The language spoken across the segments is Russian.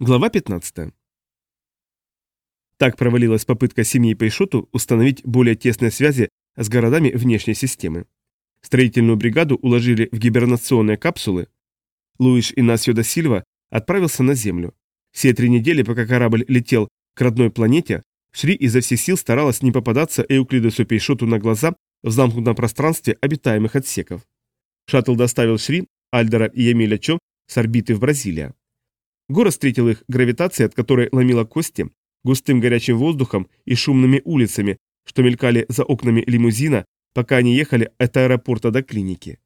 Глава 15. Так провалилась попытка семьи Пейшоту установить более тесные связи с городами внешней системы. Строительную бригаду уложили в гибернационные капсулы. Луиш Инасио да Сильва отправился на Землю. Все три недели, пока корабль летел к родной планете, Шри изо всех сил старалась не попадаться Эуклидесу Пейшоту на глаза в замкнутом пространстве обитаемых отсеков. Шаттл доставил Шри, Альдера и Ямиля Чо с орбиты в Бразилия. Город встретил их гравитацией, от которой ломила кости, густым горячим воздухом и шумными улицами, что мелькали за окнами лимузина, пока они ехали от аэропорта до клиники.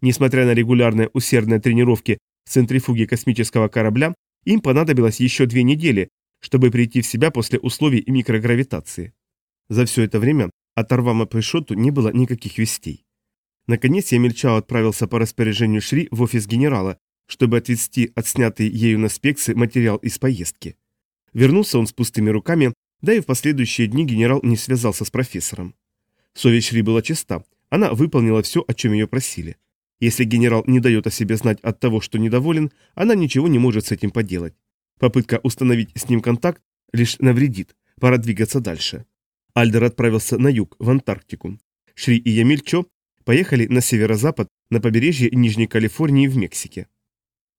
Несмотря на регулярные усердные тренировки в центрифуге космического корабля, им понадобилось еще две недели, чтобы прийти в себя после условий микрогравитации. За все это время от Арвама Пэшоту не было никаких вестей. Наконец Ямельчао отправился по распоряжению Шри в офис генерала, чтобы отвести отснятый ею на спексы материал из поездки. Вернулся он с пустыми руками, да и в последующие дни генерал не связался с профессором. Совесть Шри была чиста, она выполнила все, о чем ее просили. Если генерал не дает о себе знать от того, что недоволен, она ничего не может с этим поделать. Попытка установить с ним контакт лишь навредит, пора двигаться дальше. Альдер отправился на юг, в Антарктику. Шри и Ямильчо поехали на северо-запад, на побережье Нижней Калифорнии в Мексике.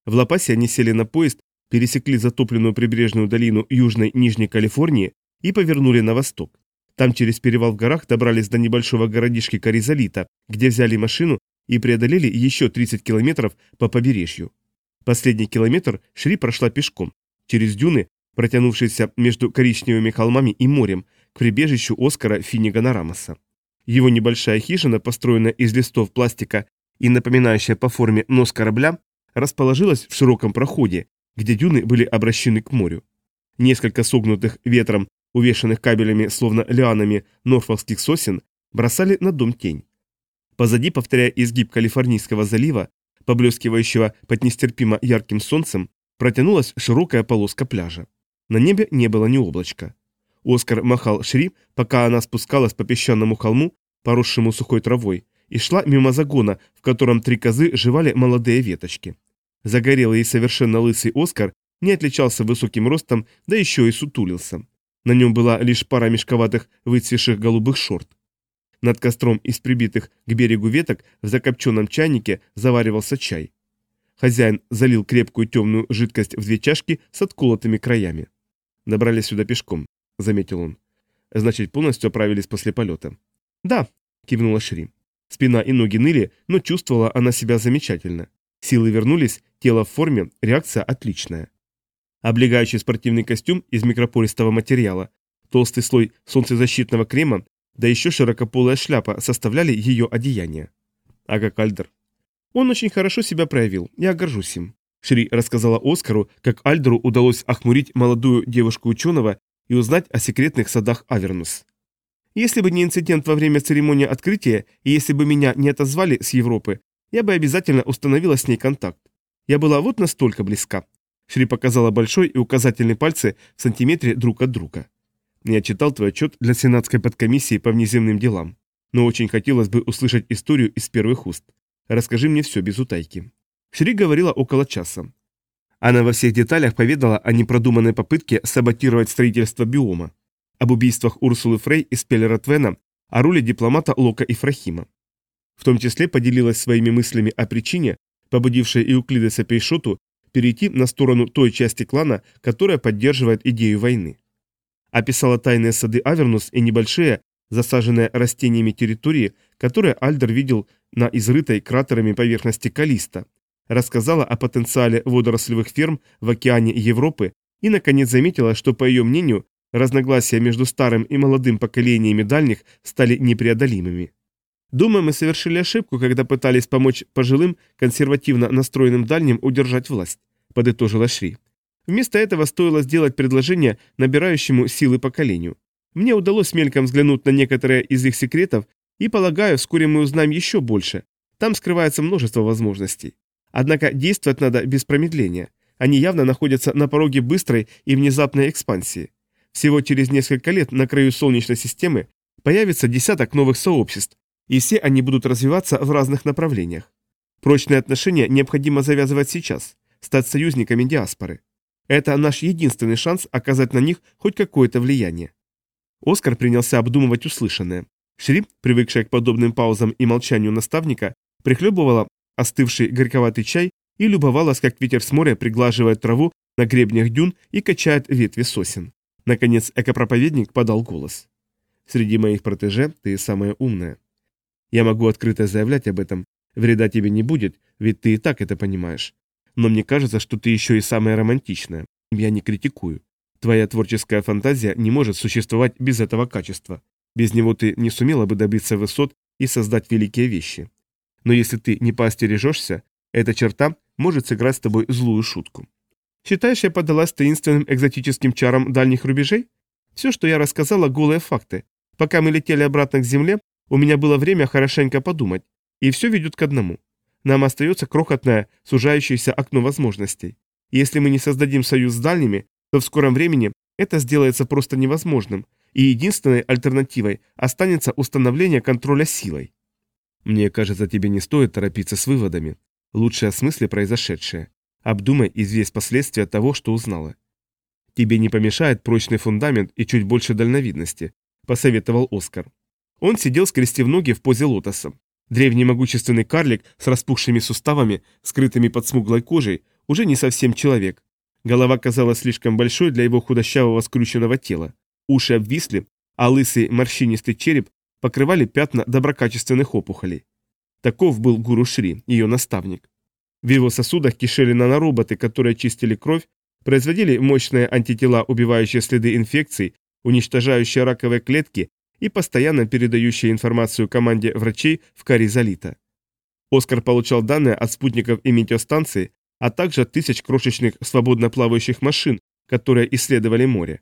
В Лапасе они сели на поезд, пересекли затопленную прибрежную долину Южной Нижней Калифорнии и повернули на восток. Там через перевал в горах добрались до небольшого городишки Каризалита, где взяли машину и преодолели еще 30 километров по побережью. Последний километр Шри прошла пешком, через дюны, протянувшиеся между коричневыми холмами и морем, к прибежищу Оскара Финнигана Рамоса. Его небольшая хижина, построенная из листов пластика и напоминающая по форме нос корабля, расположилась в широком проходе, где дюны были обращены к морю. Несколько согнутых ветром, увешанных кабелями, словно лианами норфолкских сосен, бросали на дом тень. Позади, повторяя изгиб Калифорнийского залива, поблескивающего под нестерпимо ярким солнцем, протянулась широкая полоска пляжа. На небе не было ни облачка. Оскар махал Шри, пока она спускалась по песчаному холму, поросшему сухой травой, и шла мимо загона, в котором три козы жевали молодые веточки. Загорелый и совершенно лысый Оскар не отличался высоким ростом, да еще и сутулился. На нем была лишь пара мешковатых выцвеших голубых шорт. Над костром из прибитых к берегу веток в закопченном чайнике заваривался чай. Хозяин залил крепкую темную жидкость в две чашки с отколотыми краями. «Добрались сюда пешком», — заметил он. «Значит, полностью оправились после полета». «Да», — кивнула Шри. Спина и ноги ныли, но чувствовала она себя замечательно. Силы вернулись, тело в форме, реакция отличная. Облегающий спортивный костюм из микропористого материала, толстый слой солнцезащитного крема, да еще широкополая шляпа составляли ее одеяние. Ага Кальдер. Он очень хорошо себя проявил, я горжусь им. Шри рассказала Оскару, как Альдеру удалось охмурить молодую девушку-ученого и узнать о секретных садах Авернус. Если бы не инцидент во время церемонии открытия, и если бы меня не отозвали с Европы, я бы обязательно установила с ней контакт. Я была вот настолько близка. Шри показала большой и указательный пальцы в сантиметре друг от друга. Я читал твой отчет для Сенатской подкомиссии по внеземным делам, но очень хотелось бы услышать историю из первых уст. Расскажи мне все без утайки. Шри говорила около часа. Она во всех деталях поведала о непродуманной попытке саботировать строительство биома об убийствах Урсулы Фрей и Спеллера Твена, о роли дипломата Лока Ифрахима. В том числе поделилась своими мыслями о причине, побудившей Иуклидеса Пейшоту перейти на сторону той части клана, которая поддерживает идею войны. Описала тайные сады Авернус и небольшие, засаженные растениями территории, которые Альдер видел на изрытой кратерами поверхности Калиста, рассказала о потенциале водорослевых ферм в океане Европы и, наконец, заметила, что, по ее мнению, Разногласия между старым и молодым поколениями дальних стали непреодолимыми. Думаю, мы совершили ошибку, когда пытались помочь пожилым, консервативно настроенным дальним удержать власть, подытожила Шри. Вместо этого стоило сделать предложение набирающему силы поколению. Мне удалось мельком взглянуть на некоторые из их секретов, и, полагаю, вскоре мы узнаем еще больше. Там скрывается множество возможностей. Однако действовать надо без промедления. Они явно находятся на пороге быстрой и внезапной экспансии. Всего через несколько лет на краю Солнечной системы появится десяток новых сообществ, и все они будут развиваться в разных направлениях. Прочные отношения необходимо завязывать сейчас, стать союзниками диаспоры. Это наш единственный шанс оказать на них хоть какое-то влияние. Оскар принялся обдумывать услышанное. Шри, привыкшая к подобным паузам и молчанию наставника, прихлебывала остывший горьковатый чай и любовалась, как ветер с моря приглаживает траву на гребнях дюн и качает ветви сосен. Наконец экопроповедник подал голос. «Среди моих протеже ты самая умная. Я могу открыто заявлять об этом, вреда тебе не будет, ведь ты и так это понимаешь. Но мне кажется, что ты еще и самая романтичная. Я не критикую. Твоя творческая фантазия не может существовать без этого качества. Без него ты не сумела бы добиться высот и создать великие вещи. Но если ты не поостережешься, эта черта может сыграть с тобой злую шутку. Считаешь, я поддалась таинственным экзотическим чарам дальних рубежей? Все, что я рассказала, голые факты. Пока мы летели обратно к Земле, у меня было время хорошенько подумать, и все ведет к одному. Нам остается крохотное, сужающееся окно возможностей. если мы не создадим союз с дальними, то в скором времени это сделается просто невозможным, и единственной альтернативой останется установление контроля силой. Мне кажется, тебе не стоит торопиться с выводами. Лучше осмысли произошедшее. Обдумай и взвесь последствия того, что узнала. Тебе не помешает прочный фундамент и чуть больше дальновидности, посоветовал Оскар. Он сидел, скрестив ноги в позе лотоса. Древний могущественный карлик с распухшими суставами, скрытыми под смуглой кожей, уже не совсем человек. Голова казалась слишком большой для его худощавого скрученного тела. Уши обвисли, а лысый морщинистый череп покрывали пятна доброкачественных опухолей. Таков был гуру Шри, ее наставник. В его сосудах кишели нанороботы, которые чистили кровь, производили мощные антитела, убивающие следы инфекций, уничтожающие раковые клетки и постоянно передающие информацию команде врачей в Каризалита. Оскар получал данные от спутников и метеостанций, а также от тысяч крошечных свободно плавающих машин, которые исследовали море.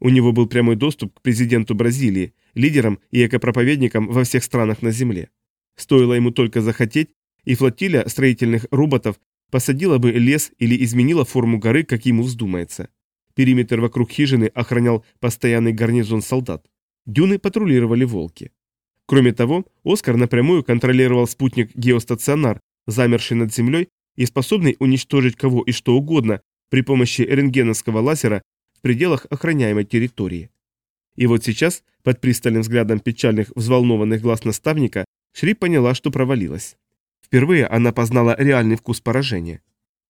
У него был прямой доступ к президенту Бразилии, лидерам и экопроповедникам во всех странах на Земле. Стоило ему только захотеть, и флотилия строительных роботов посадила бы лес или изменила форму горы, как ему вздумается. Периметр вокруг хижины охранял постоянный гарнизон солдат. Дюны патрулировали волки. Кроме того, Оскар напрямую контролировал спутник-геостационар, замерший над землей и способный уничтожить кого и что угодно при помощи рентгеновского лазера в пределах охраняемой территории. И вот сейчас, под пристальным взглядом печальных взволнованных глаз наставника, Шри поняла, что провалилась. Впервые она познала реальный вкус поражения.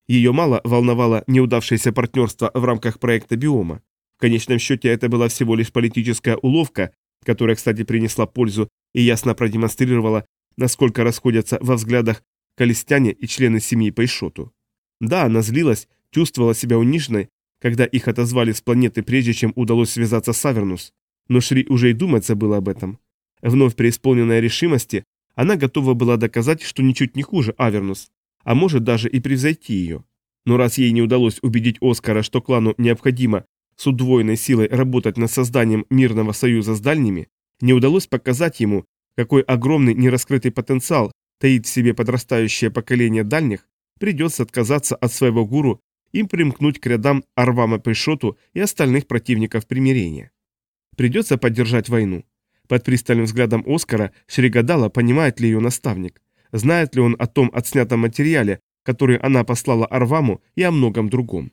Ее мало волновало неудавшееся партнерство в рамках проекта биома. В конечном счете это была всего лишь политическая уловка, которая, кстати, принесла пользу и ясно продемонстрировала, насколько расходятся во взглядах колестяне и члены семьи Пейшоту. Да, она злилась, чувствовала себя униженной, когда их отозвали с планеты, прежде чем удалось связаться с Авернус, но Шри уже и думать забыла об этом. Вновь преисполненная решимости, она готова была доказать, что ничуть не хуже Авернус, а может даже и превзойти ее. Но раз ей не удалось убедить Оскара, что клану необходимо с удвоенной силой работать над созданием мирного союза с дальними, не удалось показать ему, какой огромный нераскрытый потенциал таит в себе подрастающее поколение дальних, придется отказаться от своего гуру и примкнуть к рядам Арвама Пешоту и остальных противников примирения. Придется поддержать войну. Под пристальным взглядом Оскара Шригадала понимает ли ее наставник, знает ли он о том отснятом материале, который она послала Арваму и о многом другом.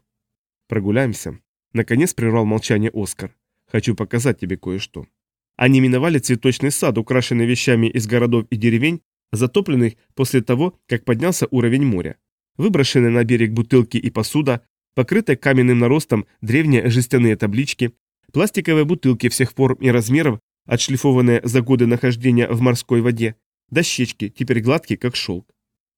Прогуляемся. Наконец прервал молчание Оскар. Хочу показать тебе кое-что. Они миновали цветочный сад, украшенный вещами из городов и деревень, затопленных после того, как поднялся уровень моря. Выброшенные на берег бутылки и посуда, покрытые каменным наростом древние жестяные таблички, пластиковые бутылки всех форм и размеров, отшлифованные за годы нахождения в морской воде, дощечки, теперь гладкие, как шелк.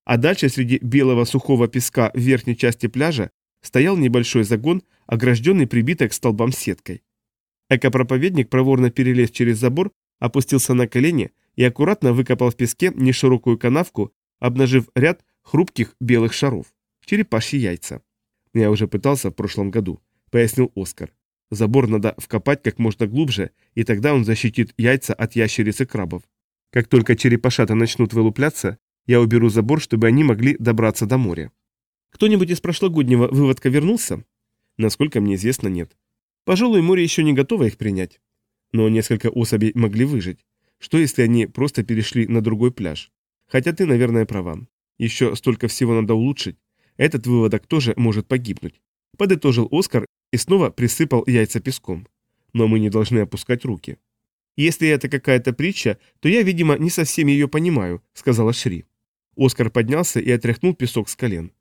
А дальше среди белого сухого песка в верхней части пляжа стоял небольшой загон, огражденный прибитой к столбам сеткой. Экопроповедник проворно перелез через забор, опустился на колени и аккуратно выкопал в песке неширокую канавку, обнажив ряд хрупких белых шаров. Черепашьи яйца. Я уже пытался в прошлом году, пояснил Оскар. Забор надо вкопать как можно глубже, и тогда он защитит яйца от ящериц и крабов. Как только черепашата начнут вылупляться, я уберу забор, чтобы они могли добраться до моря. Кто-нибудь из прошлогоднего выводка вернулся? Насколько мне известно, нет. Пожалуй, море еще не готово их принять. Но несколько особей могли выжить. Что если они просто перешли на другой пляж? Хотя ты, наверное, права. Еще столько всего надо улучшить. Этот выводок тоже может погибнуть. Подытожил Оскар и снова присыпал яйца песком. Но мы не должны опускать руки. «Если это какая-то притча, то я, видимо, не совсем ее понимаю», — сказала Шри. Оскар поднялся и отряхнул песок с колен.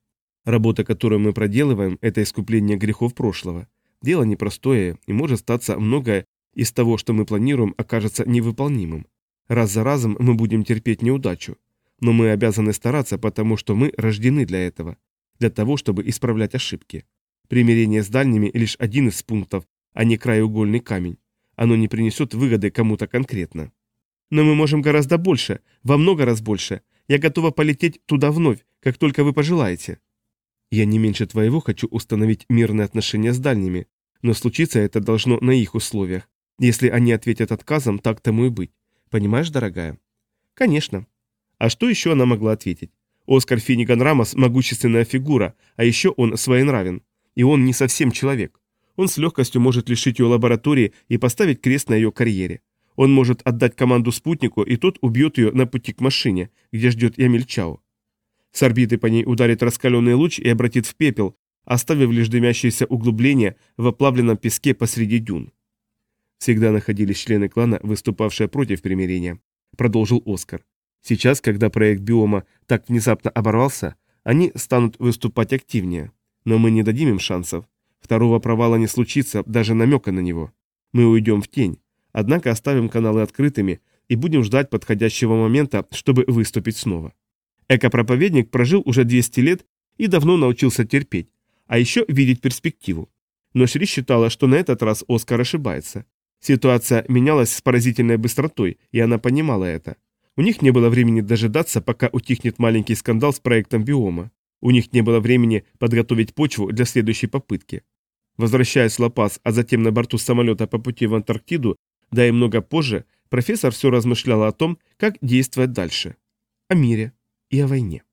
Работа, которую мы проделываем, это искупление грехов прошлого. Дело непростое, и может статься многое из того, что мы планируем, окажется невыполнимым. Раз за разом мы будем терпеть неудачу. Но мы обязаны стараться, потому что мы рождены для этого. Для того, чтобы исправлять ошибки. Примирение с дальними лишь один из пунктов, а не краеугольный камень. Оно не принесет выгоды кому-то конкретно. Но мы можем гораздо больше, во много раз больше. Я готова полететь туда вновь, как только вы пожелаете. Я не меньше твоего хочу установить мирные отношения с дальними, но случиться это должно на их условиях. Если они ответят отказом, так тому и быть. Понимаешь, дорогая? Конечно. А что еще она могла ответить? Оскар Финниган Рамос – могущественная фигура, а еще он своенравен. И он не совсем человек. Он с легкостью может лишить ее лаборатории и поставить крест на ее карьере. Он может отдать команду спутнику, и тот убьет ее на пути к машине, где ждет Ямиль Чао. С орбиты по ней ударит раскаленный луч и обратит в пепел, оставив лишь дымящиеся углубления в оплавленном песке посреди дюн. Всегда находились члены клана, выступавшие против примирения, продолжил Оскар. Сейчас, когда проект биома так внезапно оборвался, они станут выступать активнее. Но мы не дадим им шансов. Второго провала не случится, даже намека на него. Мы уйдем в тень, однако оставим каналы открытыми и будем ждать подходящего момента, чтобы выступить снова. Эко-проповедник прожил уже 200 лет и давно научился терпеть, а еще видеть перспективу. Но Шри считала, что на этот раз Оскар ошибается. Ситуация менялась с поразительной быстротой, и она понимала это. У них не было времени дожидаться, пока утихнет маленький скандал с проектом биома. У них не было времени подготовить почву для следующей попытки. Возвращаясь в Лапас, а затем на борту самолета по пути в Антарктиду, да и много позже, профессор все размышлял о том, как действовать дальше. О мире и о войне.